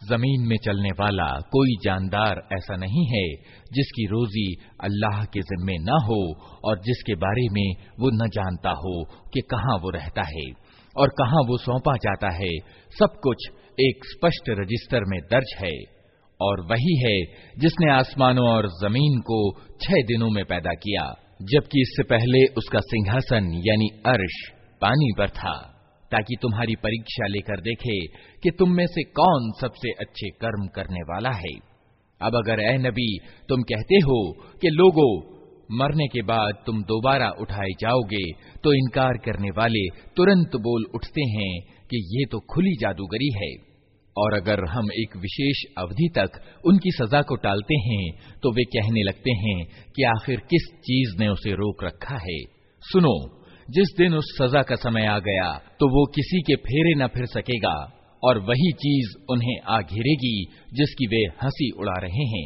जमीन में चलने वाला कोई जानदार ऐसा नहीं है जिसकी रोजी अल्लाह के जिम्मे न हो और जिसके बारे में वो न जानता हो कि कहाँ वो रहता है और कहाँ वो सौंपा जाता है सब कुछ एक स्पष्ट रजिस्टर में दर्ज है और वही है जिसने आसमानों और ज़मीन को छह दिनों में पैदा किया, जबकि इससे पहले उसका सिंहासन यानी अर्श पानी पर था, ताकि तुम्हारी परीक्षा लेकर देखे कि तुम में से कौन सबसे अच्छे कर्म करने वाला है। अब अगर ए नबी, तुम कहते हो कि लोगो, मरने के बाद तुम दोबारा उठाए जाओगे तो इनकार करने वाले तुरंत बोल उठते हैं कि ये तो खुली जादूगरी है। और अगर हम एक विशेष अवधि तक उनकी सजा को टालते हैं तो वे कहने लगते हैं कि आखिर किस चीज़ ने उसे रोक रखा है। सुनो, जिस दिन उस सजा का समय आ गया तो वो किसी के फेरे न फिर सकेगा, और वही चीज़ उन्हें आ घिरेगी, जिसकी वे हँसी उड़ा रहे हैं।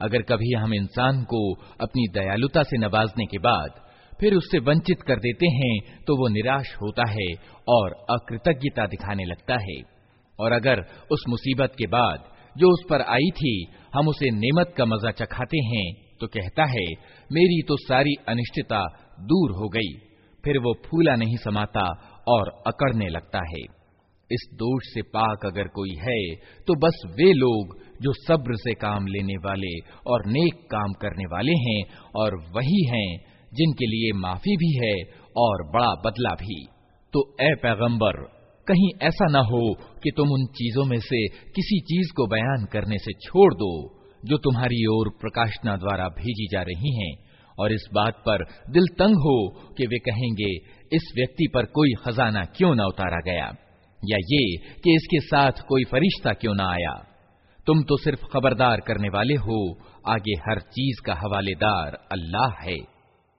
अगर कभी हम इंसान को अपनी दयालुता से नवाजने के बाद फिर उससे वंचित कर देते हैं तो वो निराश होता है और अकृतज्ञता दिखाने लगता है और अगर उस मुसीबत के बाद जो उस पर आई थी, हम उसे नेमत का मज़ा चखाते हैं तो कहता है, मेरी तो सारी अनिश्चितता दूर हो गई। फिर वो फूला नहीं समाता और अकड़ने लगता है। इस दोष से पाक अगर कोई है तो बस वे लोग जो सब्र से काम लेने वाले और नेक काम करने वाले हैं और वही हैं, जिनके लिए माफ़ी भी है और बड़ा बदला भी। तो ए पैगंबर कहीं ऐसा न हो कि तुम उन चीज़ों में से किसी चीज़ को बयान करने से छोड़ दो, जो तुम्हारी ओर प्रकाशना द्वारा भेजी जा रही हैं, और इस बात पर दिल तंग हो कि वे कहेंगे, इस व्यक्ति पर कोई खजाना क्यों न उतारा गया? या ये कि इसके साथ कोई फरिश्ता क्यों न आया? तुम तो सिर्फ़ खबरदार करने वाले हो, आगे हर चीज़ का हवालेदार अल्लाह है।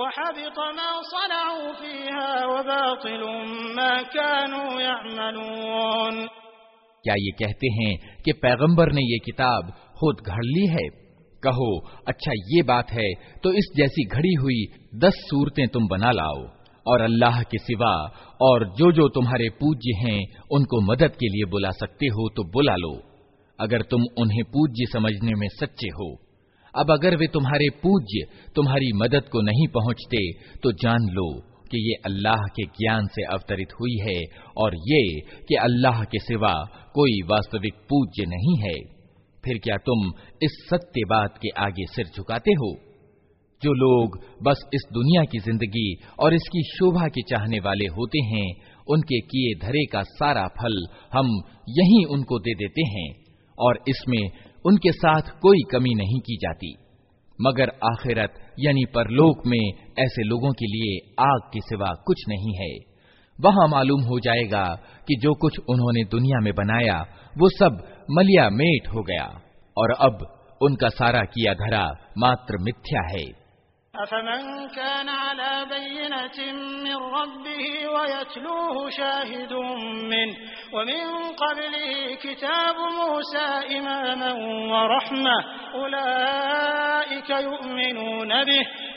वहबित मा सनऊ फीहा वबातिलुम मा कानू यअमलून क्या ये कहते हैं कि पैगंबर ने ये किताब खुद घड़ ली है कहो अच्छा ये बात है तो इस जैसी घड़ी हुई दस सूरतें तुम बना लाओ, और अल्लाह के सिवा और जो जो तुम्हारे पूज्य हैं, उनको मदद के लिए बुला सकते हो तो बुला लो, अगर तुम उन्हें पूज्य समझने में सच्चे हो। अब अगर वे तुम्हारे पूज्य तुम्हारी मदद को नहीं पहुँचते तो जान लो कि ये अल्लाह के ज्ञान से अवतरित हुई है, और ये कि अल्लाह के सिवा कोई वास्तविक पूज्य नहीं है। फिर क्या तुम इस सत्य बात के आगे सिर झुकाते हो? जो लोग बस इस दुनिया की ज़िंदगी और इसकी शोभा के चाहने वाले होते हैं, उनके किए धरे का सारा फल हम यहीं उनको दे देते हैं, और इसमें उनके साथ कोई कमी नहीं की जाती। मगर आखिरत, यानी परलोक में, ऐसे लोगों के लिए आग के सिवा कुछ नहीं है। वहाँ मालूम हो जाएगा कि जो कुछ उन्होंने दुनिया में बनाया, वो सब मलिया मेट हो गया और अब उनका सारा किया धरा मात्र मिथ्या है अफमन कान अला बैनतिन मिन रब्बिही वयतलूहु शाहिदुन मिन वमिन क़ब्लिही किताब मूसा इमामन वरहमह उलाइक युमिनून बिह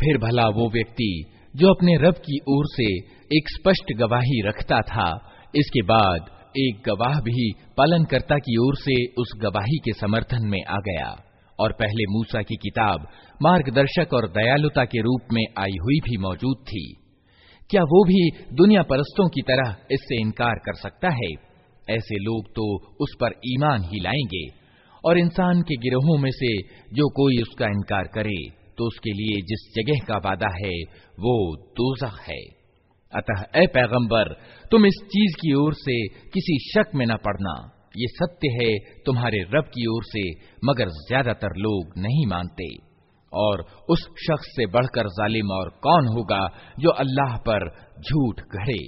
फिर भला वो व्यक्ति जो अपने रब की ओर से एक स्पष्ट गवाही रखता था, इसके बाद एक गवाह भी पालनकर्ता की ओर से उस गवाही के समर्थन में आ गया और पहले मूसा की किताब मार्गदर्शक और दयालुता के रूप में आई हुई भी मौजूद थी। क्या वो भी दुनिया परस्तों की तरह इससे इनकार कर सकता है? ऐसे लोग तो उस पर ईमान ही लाएँगे। और इंसान के गिरोहों में से जो कोई उसका इनकार करे तो उसके लिए जिस जगह का वादा है, वो दोजख है। अतः, ए पैगंबर, तुम इस चीज़ की ओर से किसी शक में न पड़ना। ये सत्य है तुम्हारे रब की ओर से, मगर ज़्यादातर लोग नहीं मानते। और उस शख्स से बढ़कर जालिम और कौन होगा जो अल्लाह पर झूठ गढ़े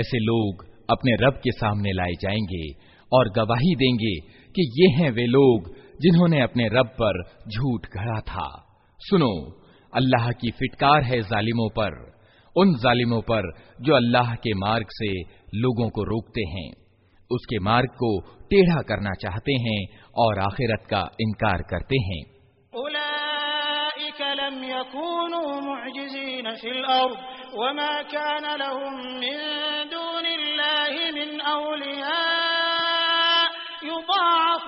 ऐसे लोग अपने रब के सामने लाए जाएँगे और गवाही देंगे कि ये हैं वे लोग जिन्होंने अपने रब पर झूठ गढ़ा था। सुनो, अल्लाह की फिटकार है जालिमों पर, उन जालिमों पर जो अल्लाह के मार्ग से लोगों को रोकते हैं। उसके मार्ग को टेढ़ा करना चाहते हैं और आखिरत का इनकार करते हैं।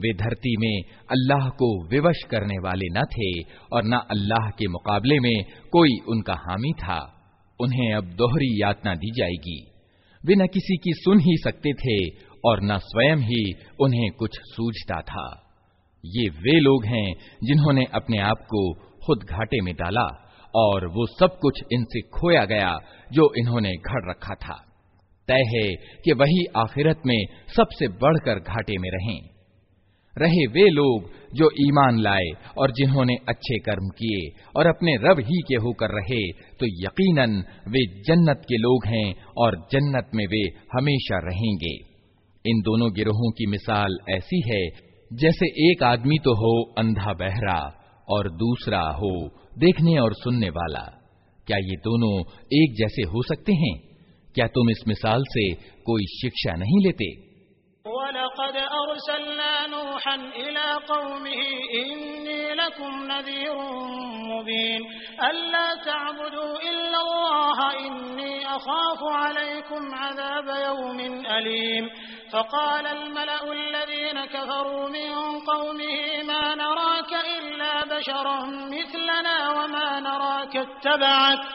वे धरती में अल्लाह को विवश करने वाले न थे और न अल्लाह के मुकाबले में कोई उनका हामी था। उन्हें अब दोहरी यातना दी जाएगी। वे न किसी की सुन ही सकते थे और न स्वयं ही उन्हें कुछ सूझता था। ये वे लोग हैं जिन्होंने अपने आप को खुद घाटे में डाला और वो सब कुछ इनसे खोया गया जो इन्होंने घड़ रखा था। तय है कि वही आखिरत में सबसे बढ़कर घाटे में रहें। रहे वे लोग जो ईमान लाए और जिन्होंने अच्छे कर्म किए और अपने रब ही के होकर रहे तो यकीनन वे जन्नत के लोग हैं और जन्नत में वे हमेशा रहेंगे। इन दोनों गिरोहों की मिसाल ऐसी है, जैसे एक आदमी तो हो अंधा बहरा और दूसरा हो देखने और सुनने वाला। क्या ये दोनों एक जैसे हो सकते हैं? क्या तुम इस मिसाल से कोई शिक्षा नहीं लेते फ़क़ाल अलमलउल्लज़ीन कफ़रू मिन क़ौमिही मा नराक इल्ला बशरन मिथलना वमा नराक इत्तबअक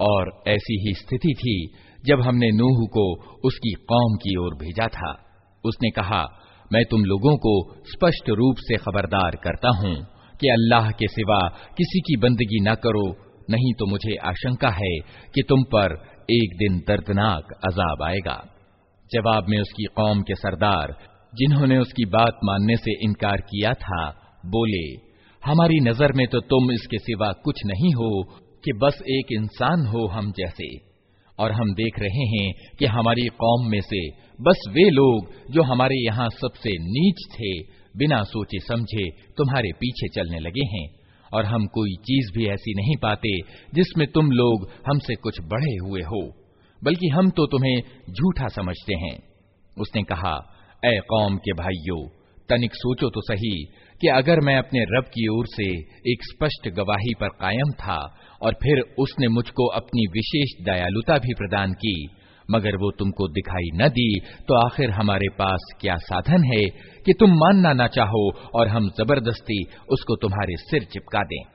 और ऐसी ही स्थिति थी जब हमने नूह को उसकी कौम की ओर भेजा था उसने कहा मैं तुम लोगों को स्पष्ट रूप से खबरदार करता हूँ कि अल्लाह के सिवा किसी की बंदगी न करो नहीं तो मुझे आशंका है कि तुम पर एक दिन दर्दनाक अजाब आएगा जवाब में उसकी कौम के सरदार जिन्होंने उसकी बात मानने से इनकार किया था, बोले, हमारी नज़र में तो तुम इसके सिवा कुछ नहीं हो, कि बस एक इंसान हो हम जैसे। और हम देख रहे हैं कि हमारी कौम में से बस वे लोग जो हमारे यहाँ सबसे नीच थे, बिना सोचे समझे तुम्हारे पीछे चलने लगे हैं। और हम कोई चीज़ भी ऐसी नहीं पाते जिसमें तुम लोग हमसे कुछ बढ़े हुए हो, बल्कि हम तो तुम्हें झूठा समझते हैं। उसने कहा ए कौम के भाइयों, तनिक सोचो तो सही कि अगर मैं अपने रब की ओर से एक स्पष्ट गवाही पर कायम था और फिर उसने मुझको अपनी विशेष दयालुता भी प्रदान की, मगर वो तुमको दिखाई न दी तो आखिर हमारे पास क्या साधन है कि तुम मानना ना चाहो और हम ज़बरदस्ती उसको तुम्हारे सिर चिपका दें।